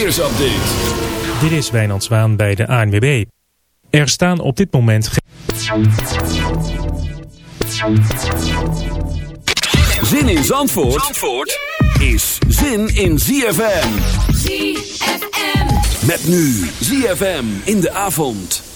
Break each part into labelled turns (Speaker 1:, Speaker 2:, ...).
Speaker 1: Verkeersupdate. Dit is Wijnand Zwaan bij de ANWB. Er staan op dit moment geen...
Speaker 2: Zin in Zandvoort, Zandvoort is zin in ZFM.
Speaker 3: ZFM.
Speaker 2: Met nu ZFM in de avond.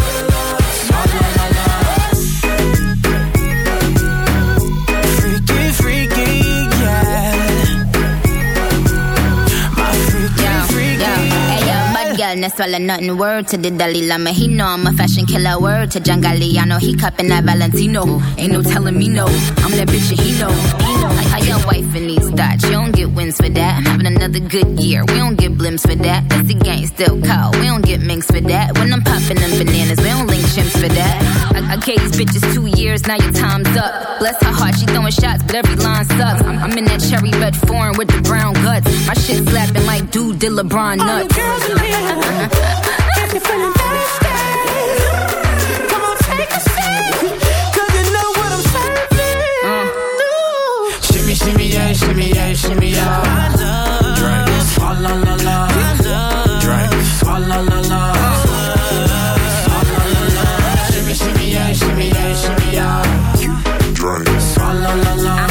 Speaker 4: No swallow nothing. Word to the Dalai Lama, he know I'm a fashion killer. Word to John Galliano, he cupping that Valentino. Ain't no telling me no, I'm that bitch and he know. Know. Like how your wife in these thoughts, you don't get wins for that. I'm having another good year, we don't get blimps for that. That's the gang still cold, we don't get minks for that. When I'm popping them bananas, we don't link chimps for that. I, I gave these bitches two years, now your time's up. Bless her heart, she throwing shots, but every line sucks. I'm, I'm in that cherry red foreign with the brown guts. My shit slapping like dude did LeBron nuts.
Speaker 5: All you
Speaker 4: nuts.
Speaker 5: girls in here, if you're feeling thirsty, come on take a sip, 'cause you know what I'm serving. Ooh. Shimmy, shimmy, yeah, shimmy, yeah, shimmy, yeah. Drink, swalla la la. I love. Drink, swalla la la. Drink,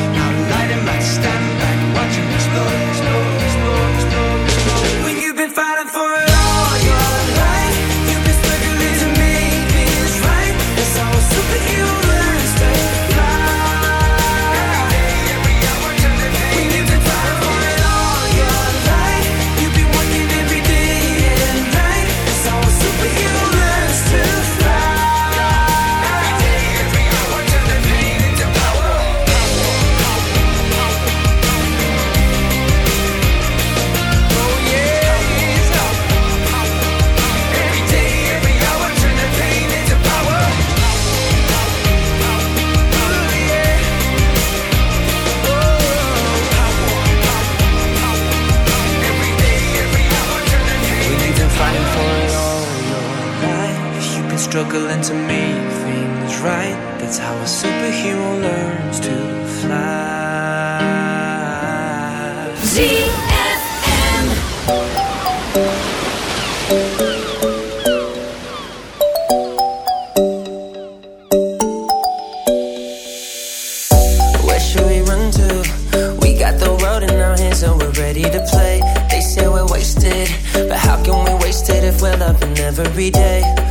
Speaker 3: struggling to make things right. That's how a superhero learns to fly.
Speaker 6: ZFM.
Speaker 3: Where should we run to? We got the world in our hands and we're ready to play. They say we're wasted, but how can we waste it if we're loving every day?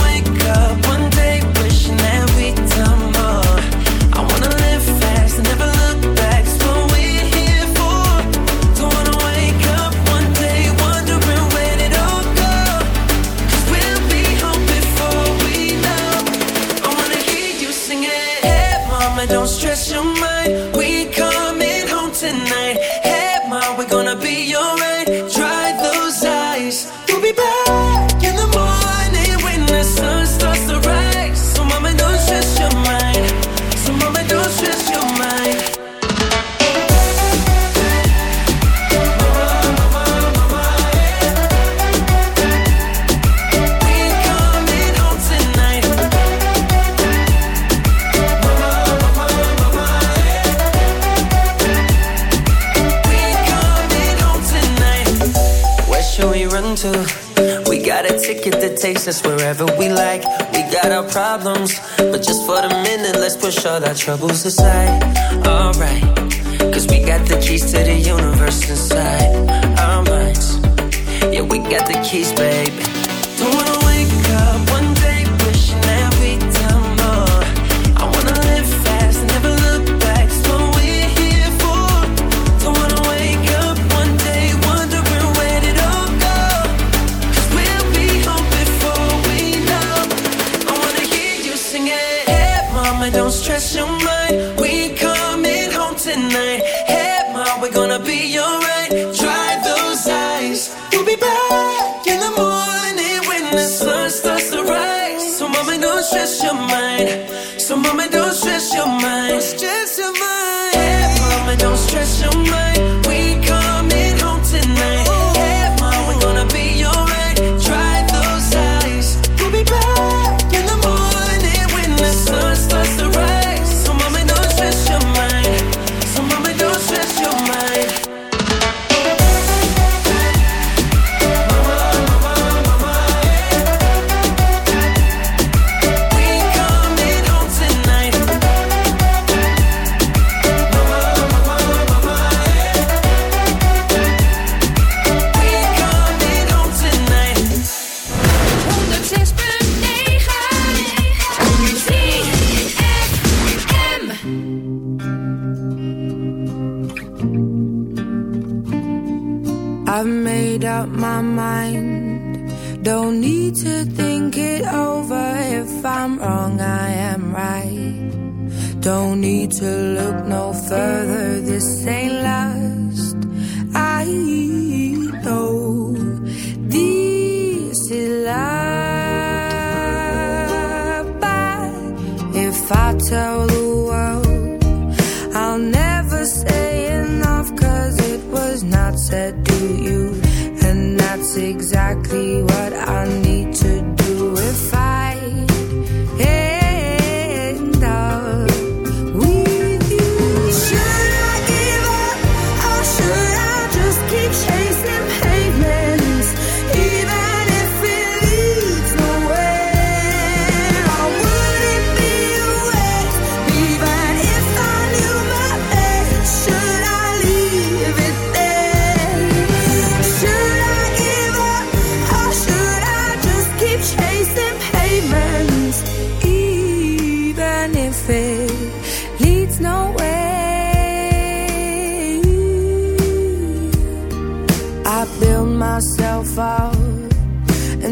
Speaker 3: troubles aside.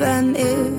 Speaker 7: than it.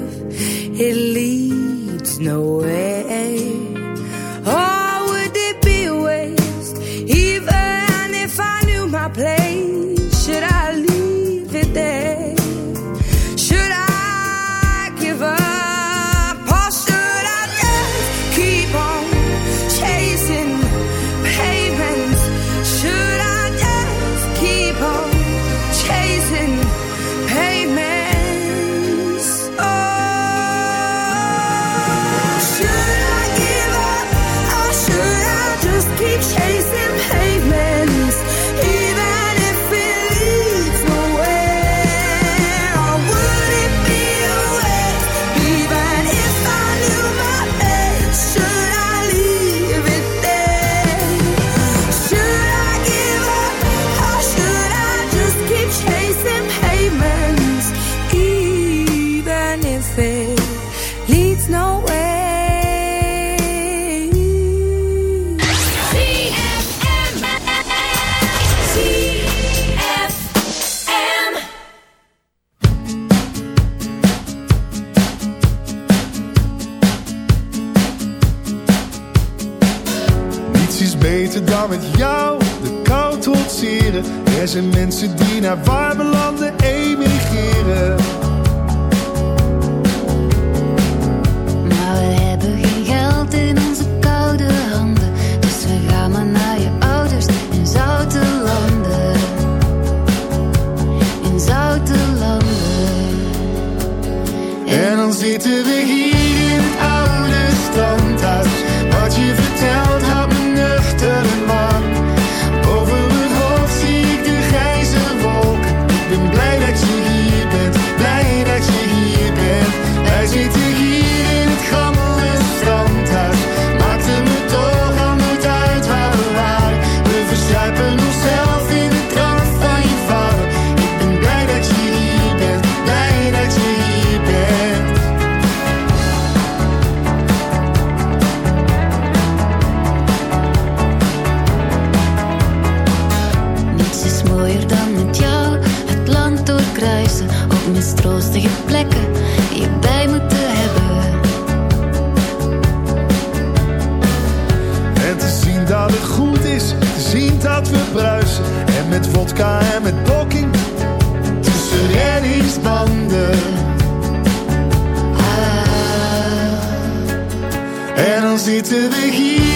Speaker 8: zitten we hier.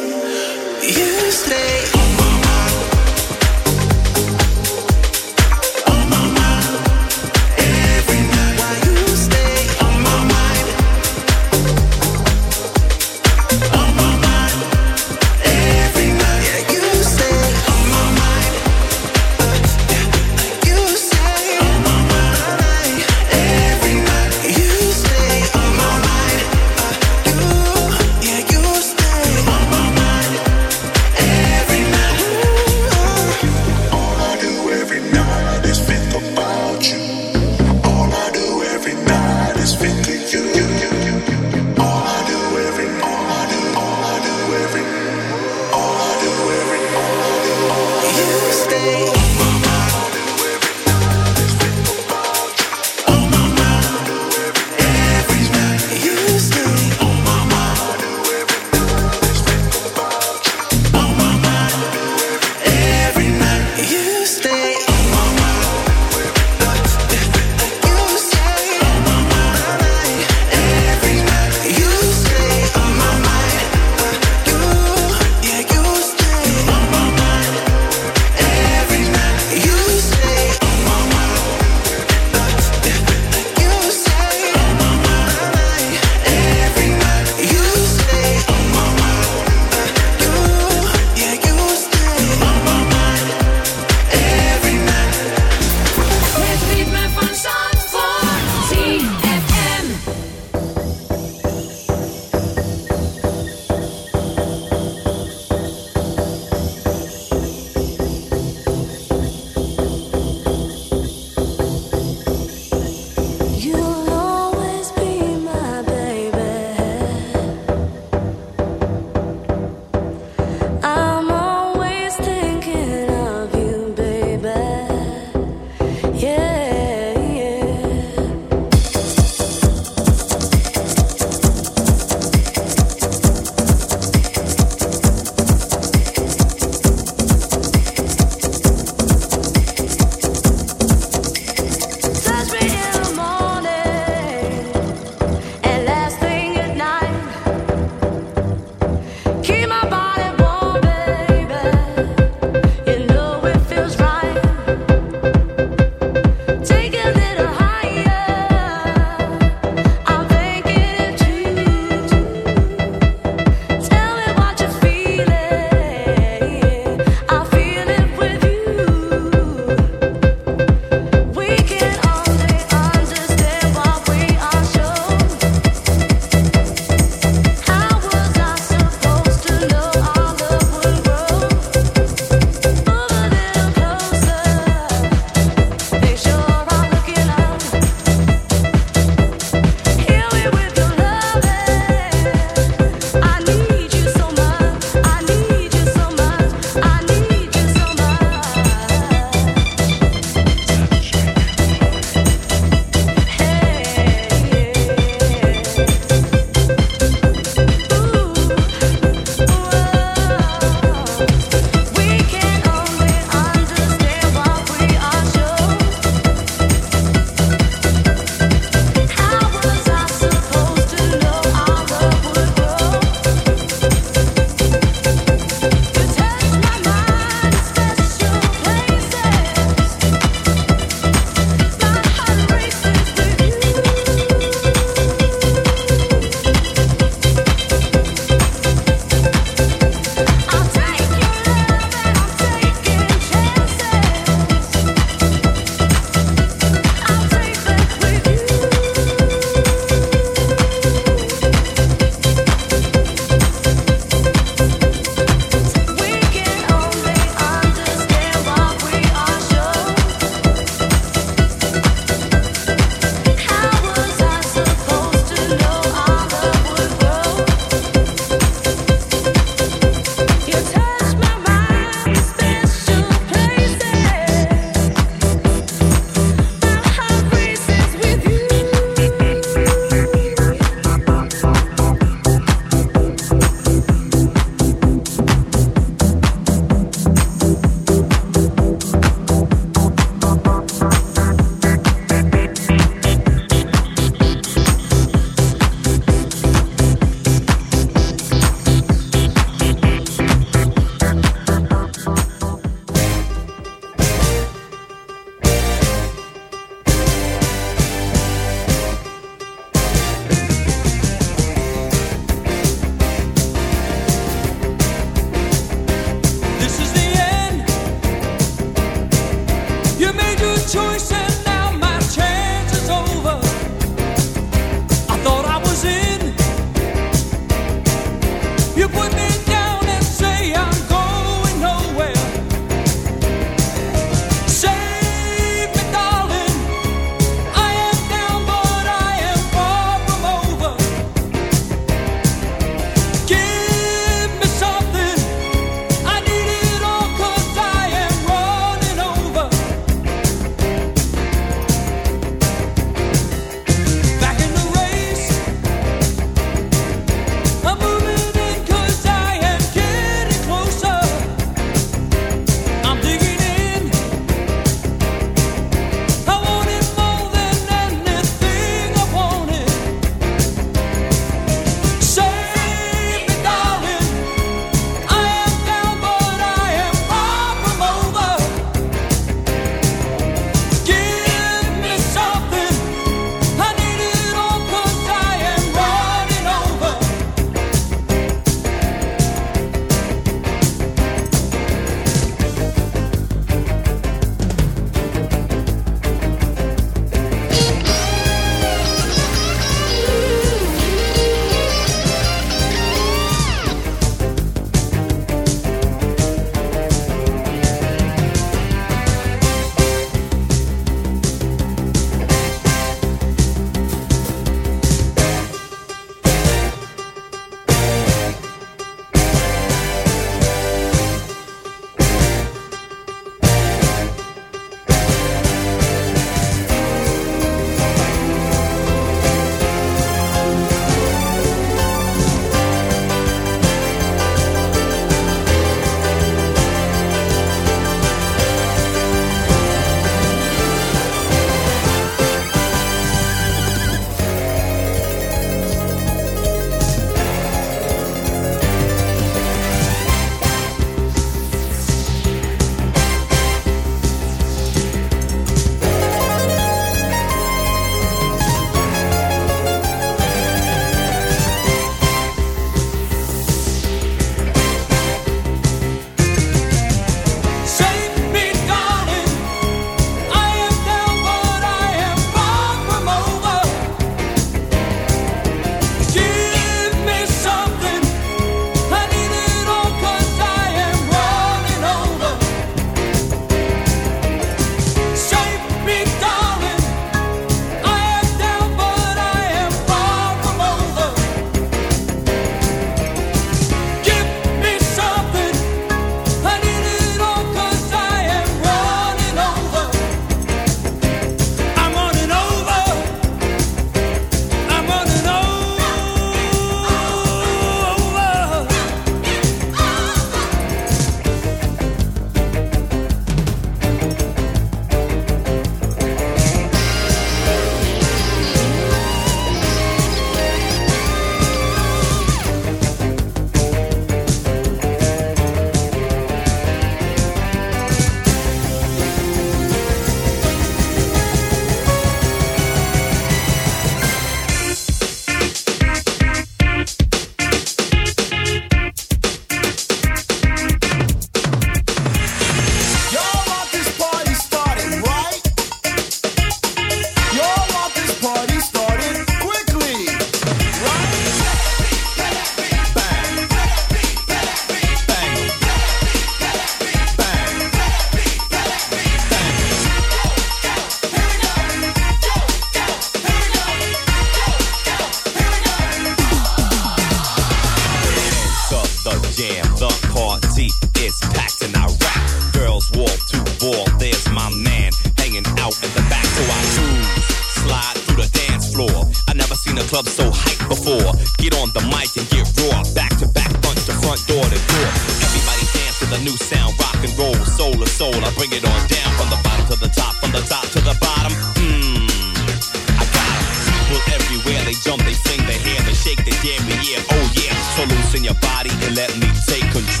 Speaker 9: let me take control.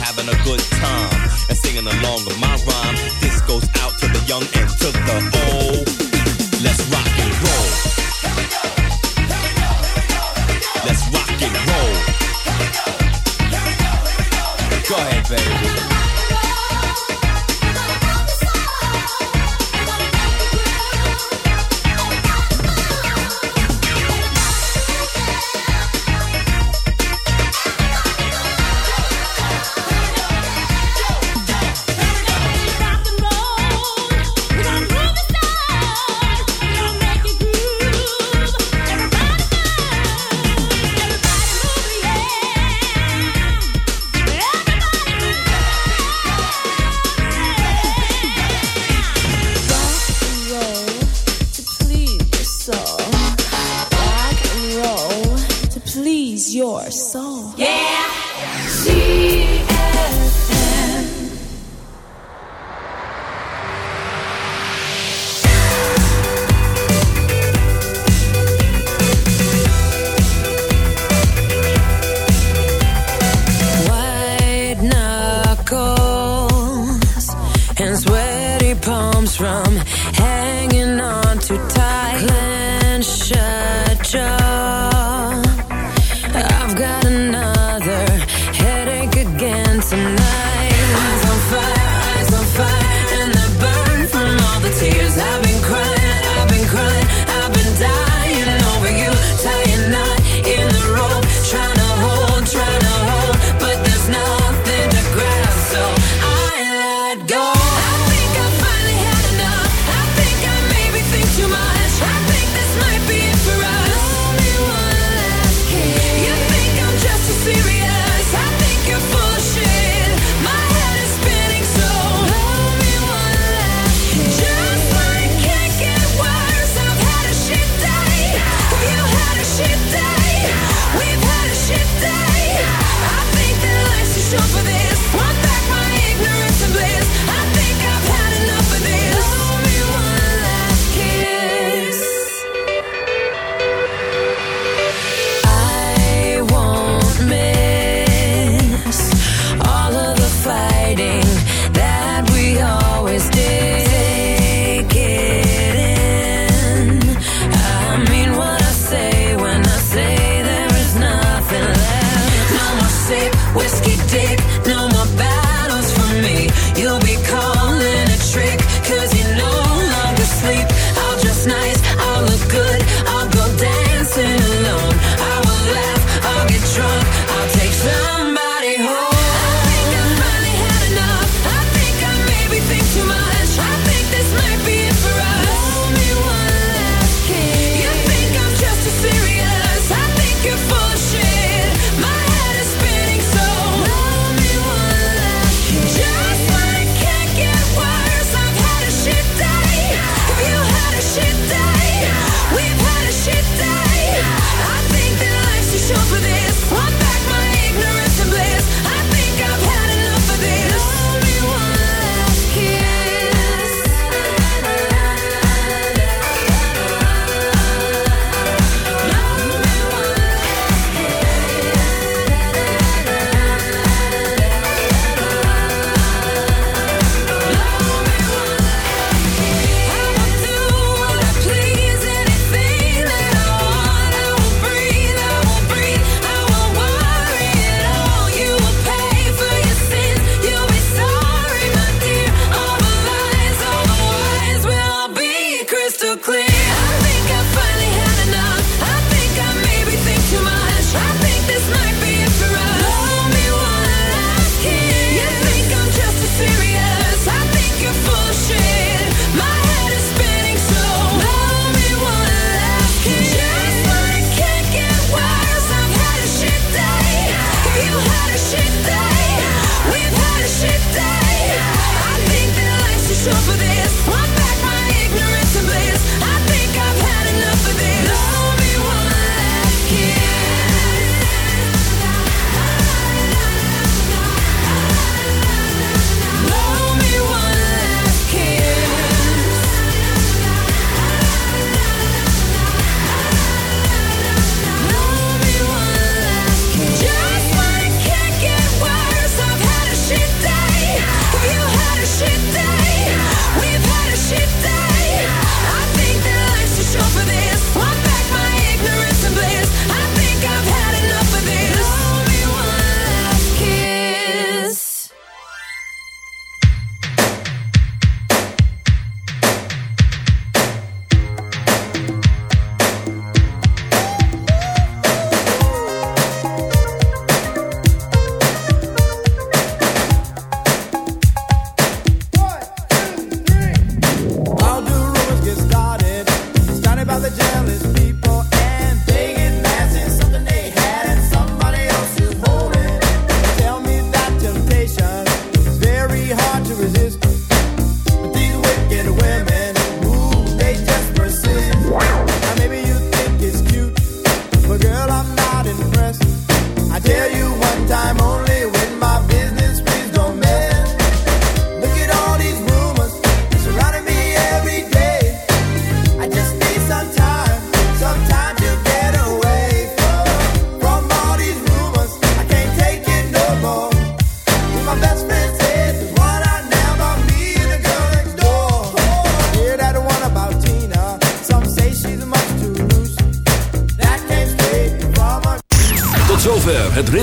Speaker 9: having a good time and singing along with my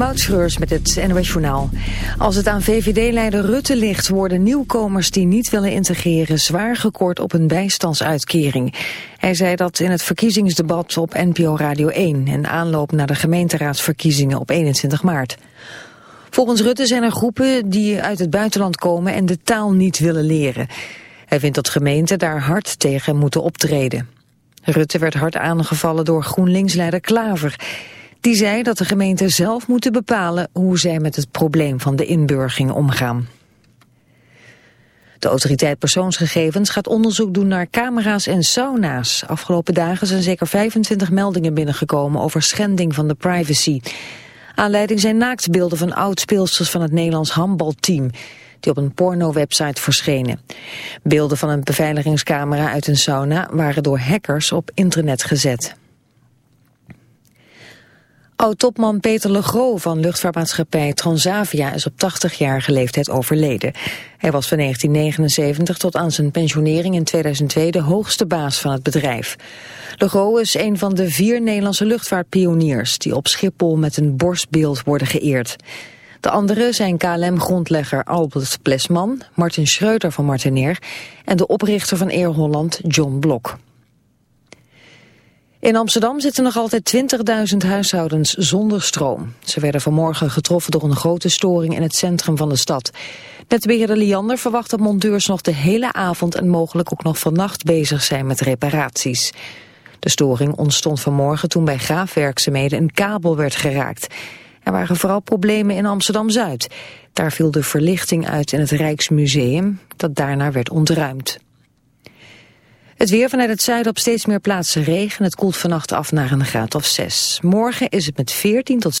Speaker 10: Moutschreurs met het NOS Journaal. Als het aan VVD-leider Rutte ligt... worden nieuwkomers die niet willen integreren... zwaar gekort op een bijstandsuitkering. Hij zei dat in het verkiezingsdebat op NPO Radio 1... en aanloop naar de gemeenteraadsverkiezingen op 21 maart. Volgens Rutte zijn er groepen die uit het buitenland komen... en de taal niet willen leren. Hij vindt dat gemeenten daar hard tegen moeten optreden. Rutte werd hard aangevallen door GroenLinks-leider Klaver... Die zei dat de gemeenten zelf moeten bepalen hoe zij met het probleem van de inburging omgaan. De autoriteit persoonsgegevens gaat onderzoek doen naar camera's en sauna's. Afgelopen dagen zijn zeker 25 meldingen binnengekomen over schending van de privacy. Aanleiding zijn naaktbeelden van oud-speelsters van het Nederlands handbalteam die op een porno-website verschenen. Beelden van een beveiligingscamera uit een sauna waren door hackers op internet gezet. Oud-topman Peter Legros van luchtvaartmaatschappij Transavia is op 80-jarige leeftijd overleden. Hij was van 1979 tot aan zijn pensionering in 2002 de hoogste baas van het bedrijf. Legros is een van de vier Nederlandse luchtvaartpioniers die op Schiphol met een borstbeeld worden geëerd. De anderen zijn KLM-grondlegger Albert Plesman, Martin Schreuder van Martinair en de oprichter van Air Holland John Blok. In Amsterdam zitten nog altijd 20.000 huishoudens zonder stroom. Ze werden vanmorgen getroffen door een grote storing in het centrum van de stad. Netbeheerder Liander verwacht dat monteurs nog de hele avond en mogelijk ook nog vannacht bezig zijn met reparaties. De storing ontstond vanmorgen toen bij graafwerkzaamheden een kabel werd geraakt. Er waren vooral problemen in Amsterdam-Zuid. Daar viel de verlichting uit in het Rijksmuseum, dat daarna werd ontruimd. Het weer vanuit het zuiden op steeds meer plaatsen regen. Het koelt vannacht af naar een graad of 6. Morgen is het met 14 tot